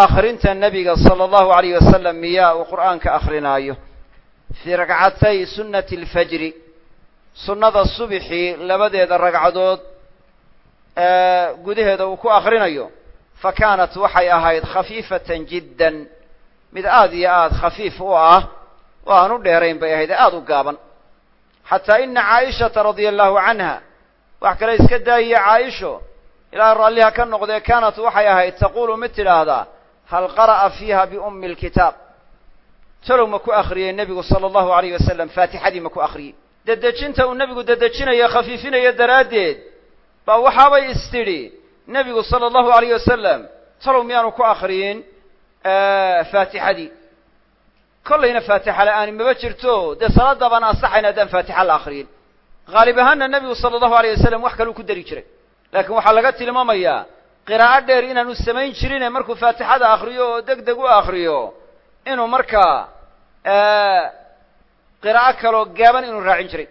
akrinta nebiga sala allahu alayh wasalam miyaa uu qur'aanka akrinaayo fii ragcatay sunnati alfajri. Sunnada subxii labadeeda ragcadood gudaheeda uu ku akrinayo fa kaanat waxay ahayd khafiifatan jiddan. Mid aada iyo aada khafiif u ah oo aan u dheerayn bay ahayd ee aada u gaaban. Xataa ina caaishata radia allahu canha wax kale iska daayiya caaisho ilaahay raalliha ka noqdee kaanat waxay ahayd taqulu mid tidhaahdaa hal qara'a fiiha biummi alkitaab. Talow ma ku akriyey nebigu sala allahu alayh wasalam faatixadii ma ku akriyey dedejinta uu nebigu dedejinayo khafiifinayo daraaddeed baa waxaabay istidhi nebigu sala allahu alayh wasalam talow miyaanu ku akriyin faatixadii. Kollayna faatixa la'aani maba jirto dee salaada baan ansaxayn haddaan faatixa la akriyin haalib ahaanna nebigu sala allahu alayh wasalam wax kaluu ku dari jiray. Laakiin waxaa laga tilmaamayaa qiraa'o dheer inaanu samayn jirine markuu faatixada akriyo oo deg deg u akriyo inuu markaa qiraa'o kaloo gaaban inuu raacin jiray.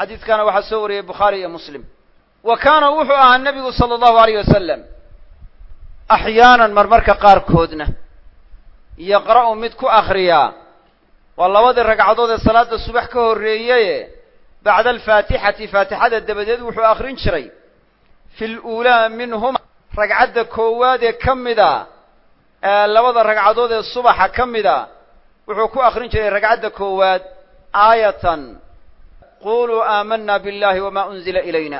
Xadiidkana waxaa soo wariyey bukhaari iyo muslim. Wa kaana wuxuu ahaa nebigu sala allahu alayh wasalam axyaanan marmarka qaarkoodna yaqra'u mid ku akriyaa waa labadii ragcadood ee salaada subax ka horreeyeye bacda alfaatixati faatixada dabadeed wuxuu akrin jiray. Fi luulaa minhuma ragcadda koowaad ee ka mida labada ragcadood ee subaxa ka mida wuxuu ku akrin jiray ragcadda koowaad aayatan. Quluu aamana biاllahi wama unzila ilayna.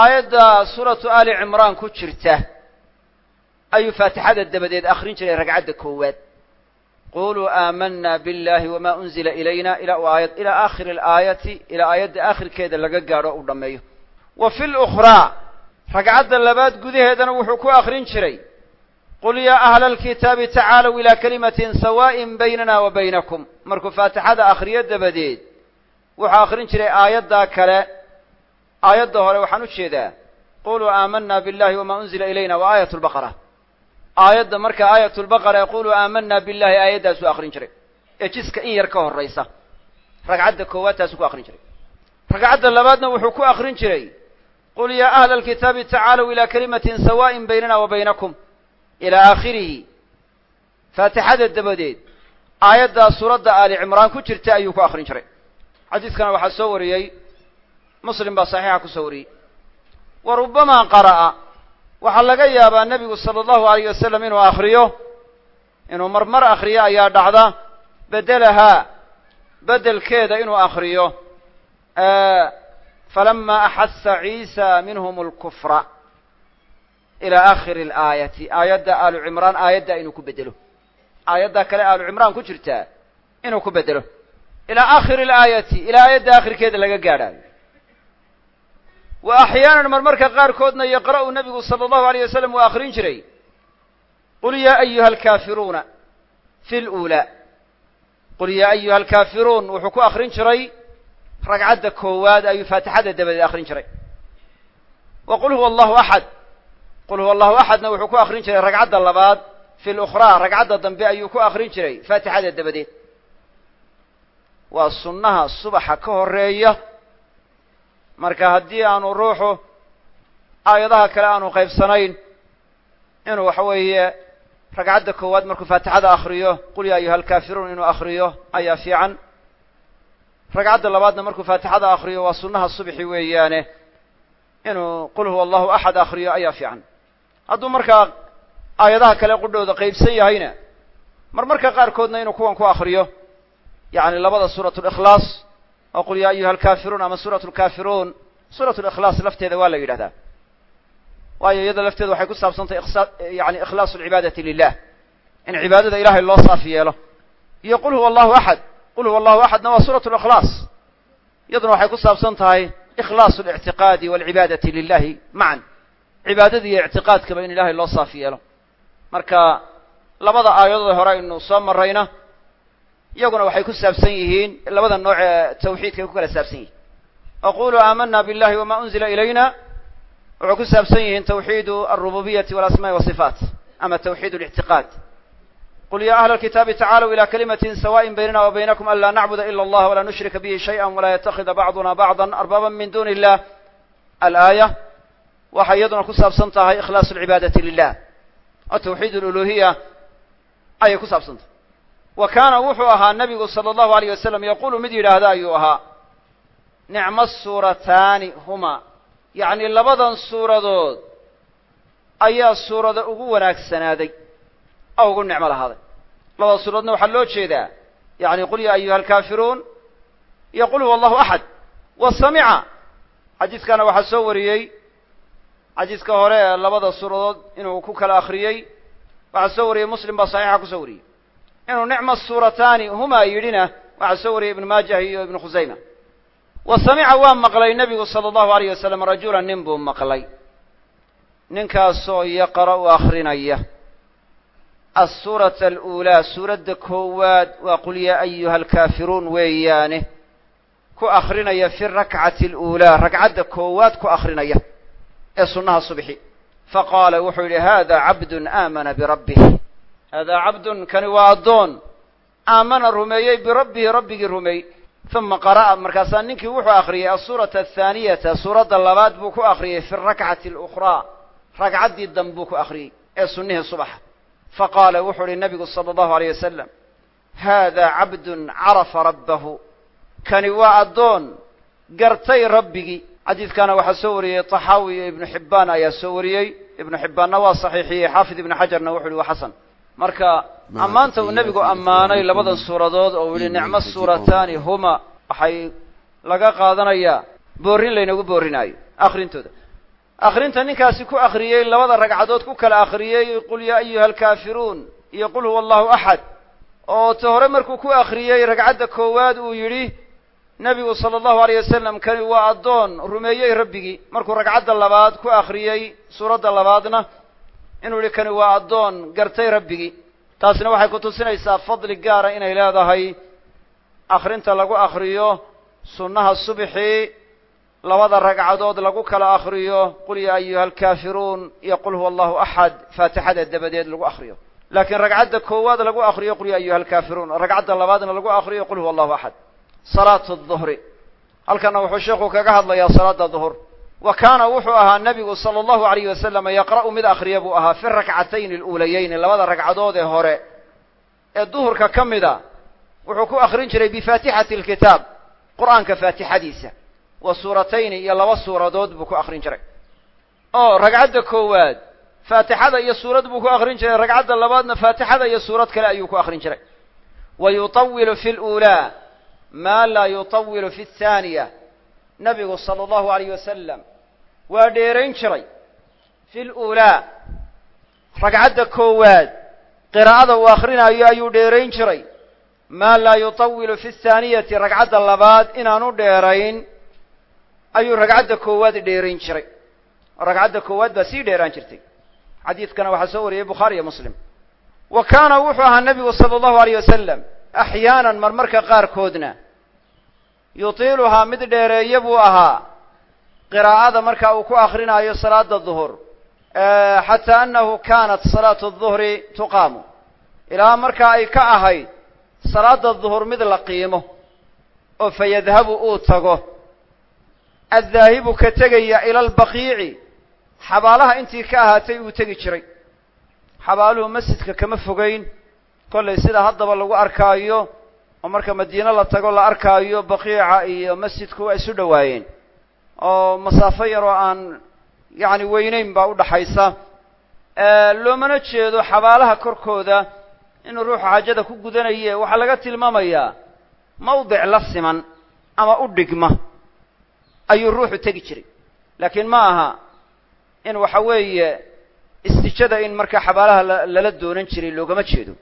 Aayadda suuratu ali cimraan ku jirta ayuu faatixada dabadeed akrin jiray ragcadda koowaad. Quluu aamana biاllahi wama unzila ilayna ila u aayad ilaa aakhiri alaayati ilaa aayadda aakhirkeeda laga gaadho u dhammeeyo. Wa fi lukhraa ragcadda labaad gudaheedana wuxuu ku akrin jiray qul yaa ahla alkitaabi tacaalow ilaa kalimatin sawa'in baynana wa baynakum. Markuu faatixada akhriyo dabadeed wuxuu akrin jiray aayaddaa kale. Aayadda hore waxaan u jeedaa quluu aamana biاllahi wama unzila ilayna wa aayat lbaqara aayadda marka aayat lbaqara ee quluu aamana billahi aayaddaasuu akrin jiray. Ee jiska in yar ka horaysa ragcadda koowaad taasuu ku akrin jiray. Ragcadda labaadna wuxuu ku akrin jiray qul yaa ahla alkitaabi tacaalow ilaa kalimatin sawa'in baynana wa baynakum ilaa aakhirihi faatixada dabadeed aayaddaa suuradda aali cimraan ku jirta ayuu ku akrin jiray xadiidkana waxaa soo wariyey muslim baa saxiixa ku soo wariyey wa rubamaa qara'a waxaa laga yaabaa nebigu sala allahu alayh wasalam inuu akriyo inuu marmar akriyo ayaa dhacda bedelahaa bedelkeeda inuu akriyo falama axasa ciisa minhum اlkufra ilى akhiri اlaayati aayadda aalu cimraan aayadda inuu ku bedelo aayadda kale aalu cimraan ku jirtaa inuu ku bedelo ilaa akhiri اlaayati ilaa aayadda akhirkeeda laga gaadhaayo wa axyaanan marmarka qaarkoodna yaqra'u nabigu salى اllahu alيyه wasalam uu akrin jiray qul ya ayuha alkaafiruuna fi lulaa qul ya ayuha alkaafiruun wuxuu ku akrin jiray ragcadda koowaad ayuu faatixada dabadeed akrin jiray. Wa qul huwa allahu axad qul huwa allahu axadna wuxuu ku akrin jiray ragcadda labaad fi lukhraa ragcadda dambe ayuu ku akrin jiray faatixada dabadeed. Waa sunnaha subaxa ka horreeya marka haddii aanu ruuxu aayadaha kale aanu qaybsanayn inuu waxa weeye ragcadda koowaad markuu faatixada akriyo qul ya ayuha alkaafiruun inuu akriyo ayaa fiican ragcadda labaadna markuu faatixada akriyo waa sunnaha subxi weeyaane inuu qul huwa allahu axad akriyo ayaa fiican. Hadduu markaa aayadaha kale qudhooda qaybsan yahayna marmarka qaarkoodna inuu kuwan ku akriyo yani labada suurat likhlaas oo qul ya ayuha alkaafiruun ama suurat lkaafiruun suurat likhlaas lafteeda waa la yidhahdaa. Waayo iyada lafteeda waxay ku saabsantahy yani ikhlaasu lcibaadati lilah in cibaadada ilahay loo saaf yeelo. Iyo qul huwa allahu axad qul huwa allahu axadna waa suurat likhlaas iyaduna waxay ku saabsan tahay ikhlaasu اlictiqaadi walcibaadati lilahi macan cibaadada iyo ictiqaadkaba in ilahay loo saaf yeelo marka labada aayadood hore aynu soo marayna iyaguna waxay ku saabsan yihiin labada nooc ee tawxiidka ay ku kala saabsan yihiin aqulu aamana biاllahi wama unzila ilayna wuxuu ku saabsan yihiin twxiid alrububiyati walasmaai wasifaat ama twxiid اlictiqaad qul ya ahla alkitaabi tacaaluu ila kalimatin sawaءin baynana wa baynakum an laa nacbuda ila allah walaa nushrika bihi shayئa walaa yatakida bacduna bacضa arbaba min duni illah alaaya waxay iyaduna ku saabsan tahay ikhlaas اlcibaadati lilah oo twxiid اluluhiya ayay ku saabsan tahay wa kaana wuxuu ahaa nabigu salى اllahu alayh wasalam yaqulu mid yidhaahda ayuu ahaa nicma suurataani huma yacni labadan suuradood ayaa suurada ugu wanaagsanaaday oo ugu nicmo lahaaday labada suuradoodna waxaa loo jeedaa yani qul ya ayuha alkaafiruun iyo qul huwa allahu axad wa samica xadiiskana waxaa soo wariyey xadiiska hore ee labada suuradood inuu ku kala akriyey waxaa soo wariyey muslim baa saxiixa ku soo wariyey inuu nicma suurataani huma yidhina waxaa soo wariyey ibnu maajah iyo ibnu khusayma wa samica waa maqlay nebigu sala allahu alayh wasalam rajulan nin buu maqlay ninkaasoo yaqra'u akrinaya assuurata aluulaa suuradda koowaad waa qul yaa ayuha alkaafiruun weeyaane ku akrinaya fi rakcati aluulaa ragcadda koowaad ku akrinaya ee sunnaha subxi faqaala wuxuu yidhi hada cabdun aamana birabbih haadaa cabdun kani waa addoon aamana rumeeyey birabbihi rabbigii rumeey uma qara'a markaasaa ninkii wuxuu akriyey asuurata athaaniyata suuradda labaad buu ku akriyey fi rakcati alukhraa ragcaddii dambuu ku akriyey ee sunnihii subaxa faqaala wuxuu uhi nabigu sala allahu alayh wasalam haadaa cabdun carafa rabbahu kani waa addoon gartay rabbigii xadiidkaana waxaa soo wariyey taxaawi iyo ibnu xibbaan ayaa soo wariyey ibnu xibbaanna waa saxiixiyey xaafid ibnu xajarna wuxu uhi waa xasan marka ammaanta uu nebigu ammaanay labadan suuradood oo uu yihi nicmo suurataani huma waxay laga qaadanayaa boorin laynagu boorinaayo akhrintooda akhrinta ninkaasi ku akhriyey labada ragcadood ku kala akhriyey qul yaa ayuha alkaafiruun iyo qul huwa allahu axad oo ta hore markuu ku akhriyey ragcadda koowaad uu yidhi nebigu sala allahu alayh wasalam kani waa addoon rumeeyey rabbigii markuu ragcadda labaad ku akhriyey suuradda labaadna inuu yihi kani waa addoon gartay rabbigii taasina waxay ku tusinaysaa fadli gaara inay leedahay. Akhrinta lagu akhriyo sunnaha subxi labada ragcadood lagu kala akhriyo qul yaa ayuha alkaafiruun iyo qul huwa allahu axad faatixada dabadeed lagu akhriyo. Laakiin ragcadda koowaad lagu akhriyo qul ya ayuha alkaafiruun ragcadda labaadna lagu akhriyo qul huwa allahu axad salaatu duhri. Halkana wuxuu sheekhu kaga hadlayaa salaada duhur. Wa kaana wuxuu ahaa nebigu sala allahu alayh wasalam yaqra'u mid akhriya buu ahaa fi rakcatayni aluulayeyni labada ragcadood ee hore. Ee duhurka ka mida wuxuu ku akhrin jiray bifaatixati alkitaab qur'aanka faatixadiisa wa suuratayni iyo laba suuradood buu ku akhrin jiray. Oo ragcadda koowaad faatixada iyo suurad buu ku akhrin jiray. Ragcadda labaadna faatixada iyo suurad kale ayuu ku akhrin jiray. Wa yutawilu fi luulaa maa laa yutawilu fi athaaniya nabigu sala allahu alayh wasalam waa dheerayn jiray fi luulaa ragcadda koowaad qiraa'ada uu akrinaayo ayuu dheerayn jiray. Maa laa yutawilu fi athaaniyati ragcadda labaad inaanu dheerayn ayuu ragcadda koowaad dheerayn jiray. Ragcadda koowaad baa sii dheeraan jirtay. Xadiidkana waxaa soo wariyey bukhaari iyo muslim. Wa kaana wuxuu ahaa nebigu sala allahu alayh wasalam axyaanan marmarka qaarkoodna. Yutiiluhaa mid dheereeya buu ahaa. Qiraa'ada marka uu ku akrinaayo salaada duhur xataa annahu kaanat salaatu duhri tuqaamu. Ilaa markaa ay ka ahayd salaada duhur mid la qiimo oo fa yadhabu uu tago addaahibu ka tegaya ila albaqiici xabaalaha intii ka ahaatay uu tegi jiray. Xabaaluhu masjidka kama fogeyn. Kollay sida haddaba lagu arkaayo oo marka madiine la tago la arkaayo baqiica iyo masjidku waa isu dhowaayeen oo masaafo yaroo aan yacni weyneyn baa udhaxaysa loomana jeedo xabaalaha korkooda inuu ruuxu xaajada ku gudanaye. Waxaa laga tilmaamayaa mawdic la siman ama u dhigma ayuu ruuxu tegi jiray. Laakiin ma aha in waxa weeye istijada in marka xabaalaha lala doonan jiray loogama jeedo.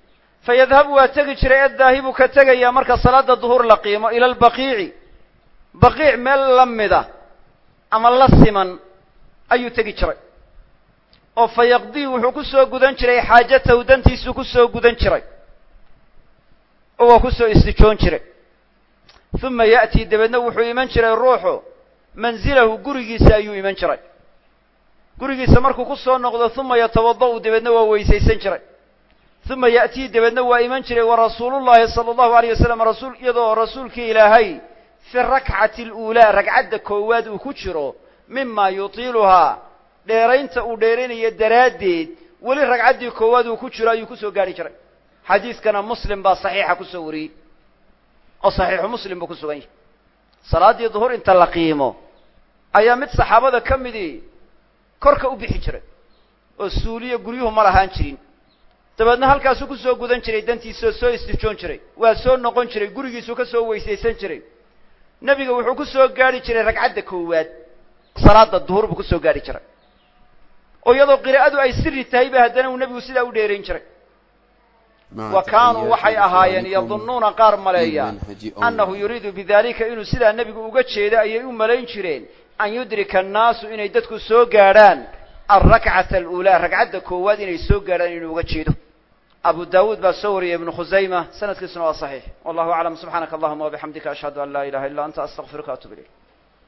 Fa yadhabu waa tegi jiray addaahibu ka tegaya marka salaada duhur la qiimo ila albaqiici. Baqiic meel la mida ama la siman ayuu tegi jiray. Oo fa yaqdii wuxuu ku soo gudan jiray xaajatahu dantiisuu ku soo gudan jiray. Oo waa ku soo istijoon jiray. Uma ya'tii dabeedna wuxuu iman jiray ruuxu manzilahu gurigiisa ayuu iman jiray. Gurigiisa markuu ku soo noqdo uma yatawada'u dabeedna waa weysaysan jiray. Uma ya'tii dabeedna waa iman jiray. Wa rasuulullahi sala allahu alayh wasalam rasuul iyadoo rasuulkii ilaahay fi rakcati aluulaa ragcadda koowaad uu ku jiro mima yutiiluhaa dheeraynta uu dheeraynayo daraaddeed weli ragcaddii koowaad uu ku jiro ayuu ku soo gaari jiray. Xadiiskana muslim baa saxiixa ku soo wariyey oo saxiixu muslim buu ku sugan yahay. Salaaddii duhur inta la qiimo ayaa mid saxaabada ka midii korka u bixi jiray oo suuliya guryuhu ma lahaan jirin. Dabeedna halkaasuu ku soo gudan jiray dantiisoo soo istijoon jiray waa soo noqon jiray gurigiisuu ka soo weysaysan jiray. Nebiga wuxuu ku soo gaari jiray ragcadda koowaad salaada duhur buu ku soo gaari jiray. Oo iyadoo qiraa'adu ay siri tahay ba haddana uu nebigu sidaa u dheerayn jiray. Wa kaanuu waxay ahaayeen yadunnuuna qaar maleeya annahu yuriidu bidalika inuu sidaa nebigu uga jeedo ayay u malayn jireen an yudrika annaasu inay dadku soo gaadhaan alrakcata aluulaa ragcadda koowaad inay soo gaadhaan inuu uga jeedo. Abu dawuud baa soo wariyay ibnu khusayma sanadkiisuna waa saxiix. Wallahu aclam subxaanaka allahuma wabixamdika ashhadu an laa ilaha illa anta astaqfiruka atub ilayk